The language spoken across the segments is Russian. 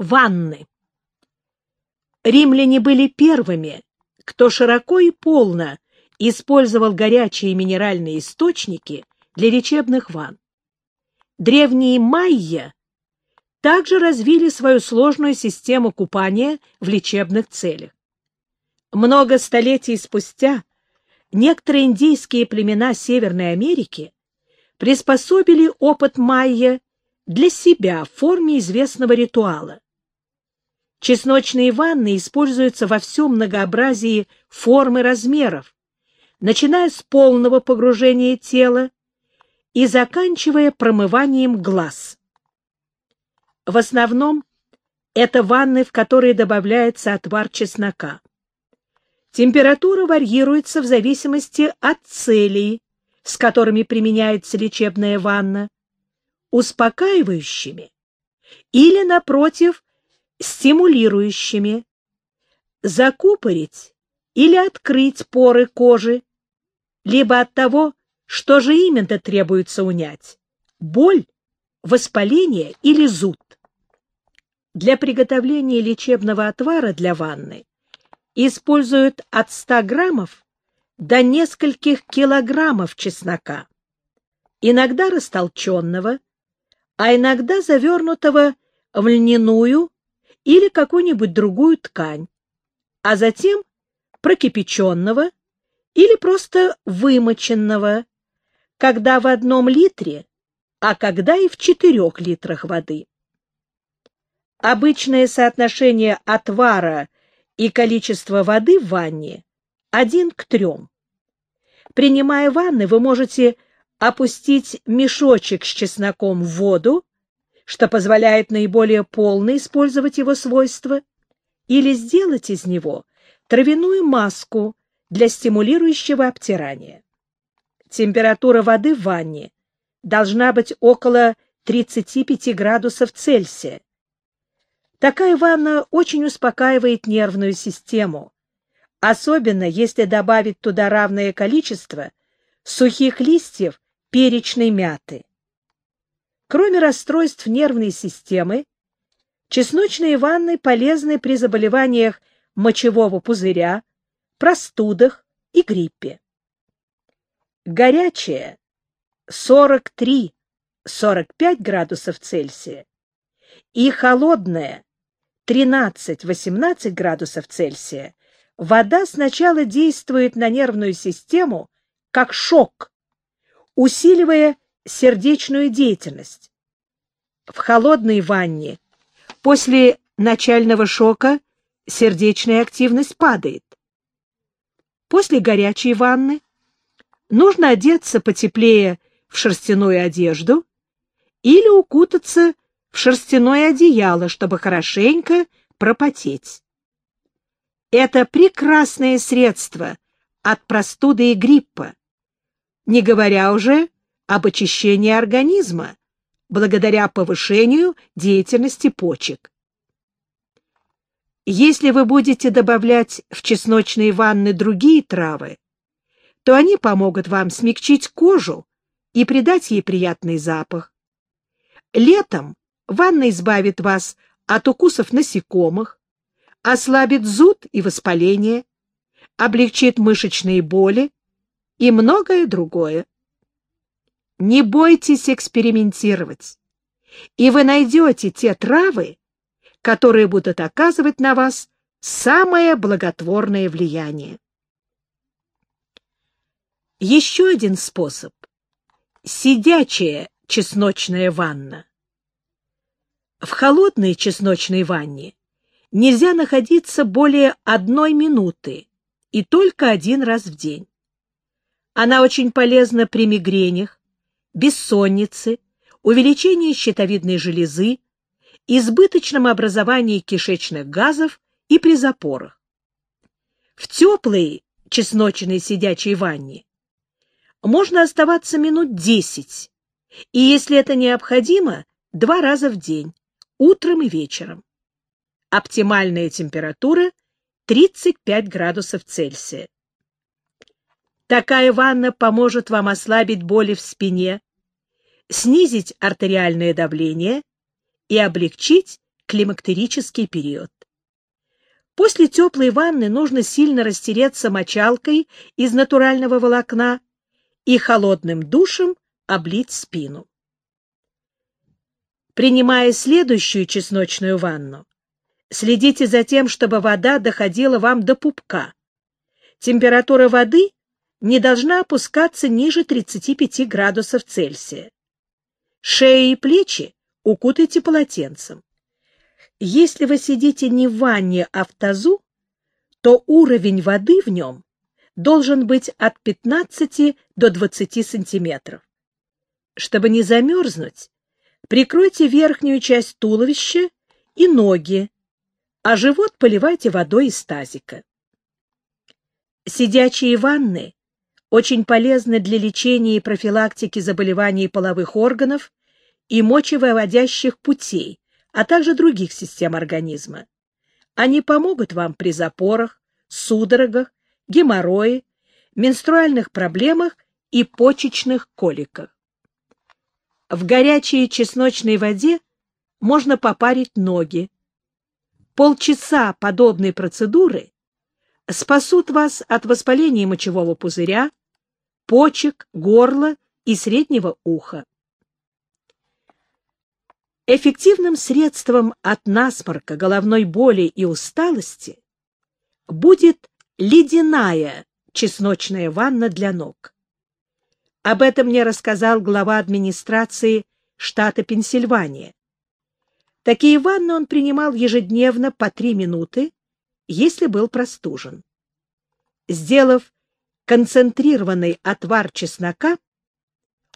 Ванны. Римляне были первыми, кто широко и полно использовал горячие минеральные источники для лечебных ванн. Древние майя также развили свою сложную систему купания в лечебных целях. Много столетий спустя некоторые индейские племена Северной Америки приспособили опыт майя для себя в форме известного ритуала. Чесночные ванны используются во всем многообразии форм и размеров, начиная с полного погружения тела и заканчивая промыванием глаз. В основном это ванны, в которые добавляется отвар чеснока. Температура варьируется в зависимости от целей, с которыми применяется лечебная ванна, успокаивающими или, напротив, стимулирующими, закупорить или открыть поры кожи, либо от того, что же именно требуется унять – боль, воспаление или зуд. Для приготовления лечебного отвара для ванны используют от 100 граммов до нескольких килограммов чеснока, иногда растолченного, а иногда завернутого в льняную или какую-нибудь другую ткань, а затем прокипяченного или просто вымоченного, когда в одном литре, а когда и в четырех литрах воды. Обычное соотношение отвара и количества воды в ванне один к трем. Принимая ванны, вы можете опустить мешочек с чесноком в воду, что позволяет наиболее полно использовать его свойства, или сделать из него травяную маску для стимулирующего обтирания. Температура воды в ванне должна быть около 35 градусов Цельсия. Такая ванна очень успокаивает нервную систему, особенно если добавить туда равное количество сухих листьев перечной мяты. Кроме расстройств нервной системы, чесночные ванны полезны при заболеваниях мочевого пузыря, простудах и гриппе. Горячая 43-45 градусов Цельсия и холодная 13-18 градусов Цельсия вода сначала действует на нервную систему как шок, усиливая сердечную деятельность. В холодной ванне после начального шока сердечная активность падает. После горячей ванны нужно одеться потеплее в шерстяную одежду или укутаться в шерстяное одеяло, чтобы хорошенько пропотеть. Это прекрасное средство от простуды и гриппа, не говоря уже об очищении организма благодаря повышению деятельности почек. Если вы будете добавлять в чесночные ванны другие травы, то они помогут вам смягчить кожу и придать ей приятный запах. Летом ванна избавит вас от укусов насекомых, ослабит зуд и воспаление, облегчит мышечные боли и многое другое. Не бойтесь экспериментировать, и вы найдете те травы, которые будут оказывать на вас самое благотворное влияние. Еще один способ — сидячая чесночная ванна. В холодной чесночной ванне нельзя находиться более одной минуты и только один раз в день. Она очень полезна при мигренях, бессоннице, увеличении щитовидной железы, избыточном образовании кишечных газов и при запорах. В теплой чесночной сидячей ванне можно оставаться минут 10, и, если это необходимо, два раза в день, утром и вечером. Оптимальная температура 35 градусов Цельсия. Такая ванна поможет вам ослабить боли в спине, снизить артериальное давление и облегчить климактерический период. После теплой ванны нужно сильно растереться мочалкой из натурального волокна и холодным душем облить спину. Принимая следующую чесночную ванну, следите за тем, чтобы вода доходила вам до пупка. Температура воды не должна опускаться ниже 35 градусов Цельсия. Шею и плечи укутайте полотенцем. Если вы сидите не в ванне, а в тазу, то уровень воды в нем должен быть от 15 до 20 сантиметров. Чтобы не замерзнуть, прикройте верхнюю часть туловища и ноги, а живот поливайте водой из тазика. Сидячие ванны очень полезны для лечения и профилактики заболеваний половых органов и мочевыводящих путей, а также других систем организма. Они помогут вам при запорах, судорогах, геморрое, менструальных проблемах и почечных коликах. В горячей чесночной воде можно попарить ноги. Полчаса подобной процедуры спасут вас от воспаления мочевого пузыря, почек, горла и среднего уха. Эффективным средством от насморка, головной боли и усталости будет ледяная чесночная ванна для ног. Об этом мне рассказал глава администрации штата Пенсильвания. Такие ванны он принимал ежедневно по три минуты, если был простужен. Сделав концентрированный отвар чеснока,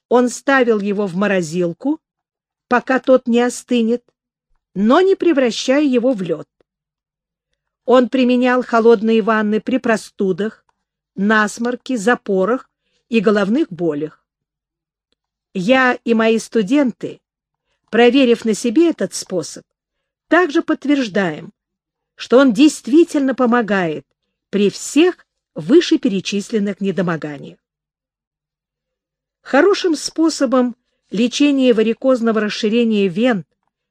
он ставил его в морозилку пока тот не остынет, но не превращая его в лед. Он применял холодные ванны при простудах, насморке, запорах и головных болях. Я и мои студенты, проверив на себе этот способ, также подтверждаем, что он действительно помогает при всех вышеперечисленных недомоганиях. Хорошим способом лечение варикозного расширения вен,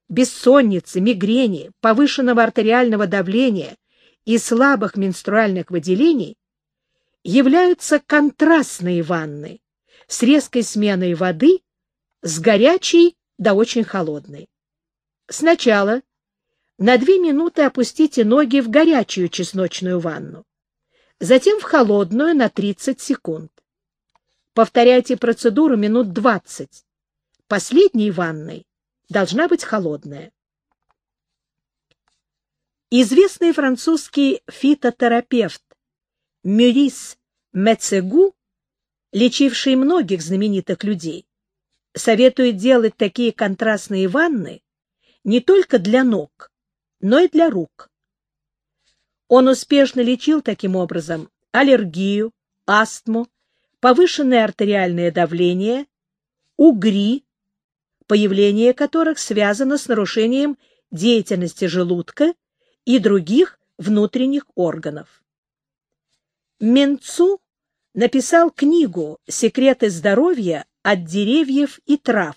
бессонницы, мигрени, повышенного артериального давления и слабых менструальных выделений являются контрастные ванны с резкой сменой воды с горячей до очень холодной. Сначала на 2 минуты опустите ноги в горячую чесночную ванну, затем в холодную на 30 секунд. Повторяйте процедуру минут 20, Последней ванной должна быть холодная. Известный французский фитотерапевт Мюрис Мецегу, лечивший многих знаменитых людей, советует делать такие контрастные ванны не только для ног, но и для рук. Он успешно лечил таким образом аллергию, астму, повышенное артериальное давление, угри, появление которых связано с нарушением деятельности желудка и других внутренних органов. Менцу написал книгу «Секреты здоровья от деревьев и трав»,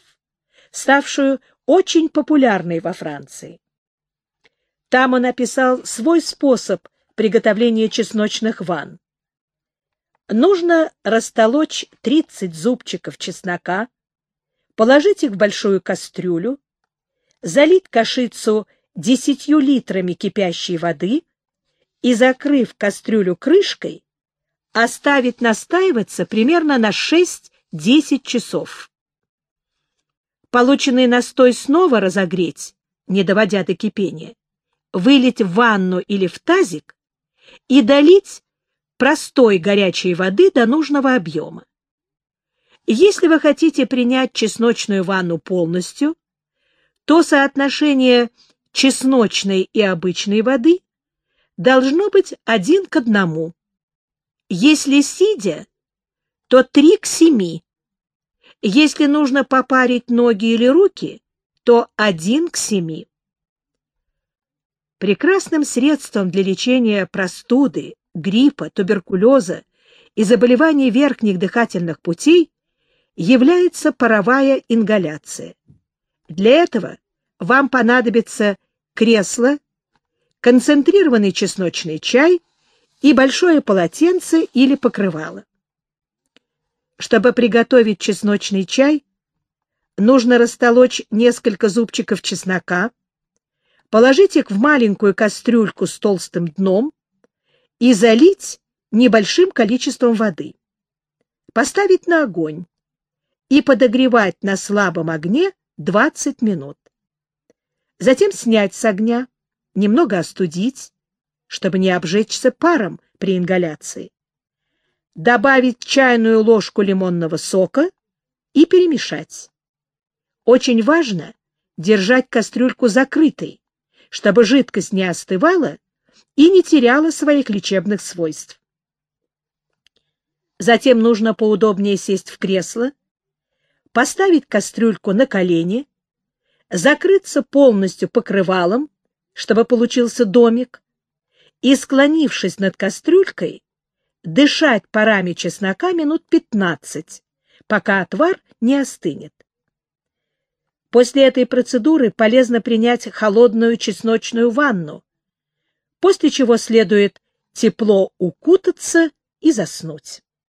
ставшую очень популярной во Франции. Там он описал свой способ приготовления чесночных ванн. Нужно растолочь 30 зубчиков чеснока, положить их в большую кастрюлю, залить кашицу десятью литрами кипящей воды и, закрыв кастрюлю крышкой, оставить настаиваться примерно на 6-10 часов. Полученный настой снова разогреть, не доводя до кипения, вылить в ванну или в тазик и долить простой горячей воды до нужного объема. Если вы хотите принять чесночную ванну полностью, то соотношение чесночной и обычной воды должно быть один к одному. Если сидя, то три к семи. Если нужно попарить ноги или руки, то один к семи. Прекрасным средством для лечения простуды, гриппа, туберкулеза и заболеваний верхних дыхательных путей является паровая ингаляция. Для этого вам понадобится кресло, концентрированный чесночный чай и большое полотенце или покрывало. Чтобы приготовить чесночный чай, нужно растолочь несколько зубчиков чеснока, положить их в маленькую кастрюльку с толстым дном и залить небольшим количеством воды. Поставить на огонь и подогревать на слабом огне 20 минут. Затем снять с огня, немного остудить, чтобы не обжечься паром при ингаляции. Добавить чайную ложку лимонного сока и перемешать. Очень важно держать кастрюльку закрытой, чтобы жидкость не остывала и не теряла своих лечебных свойств. Затем нужно поудобнее сесть в кресло, поставить кастрюльку на колени, закрыться полностью покрывалом, чтобы получился домик, и, склонившись над кастрюлькой, дышать парами чеснока минут 15, пока отвар не остынет. После этой процедуры полезно принять холодную чесночную ванну, после чего следует тепло укутаться и заснуть.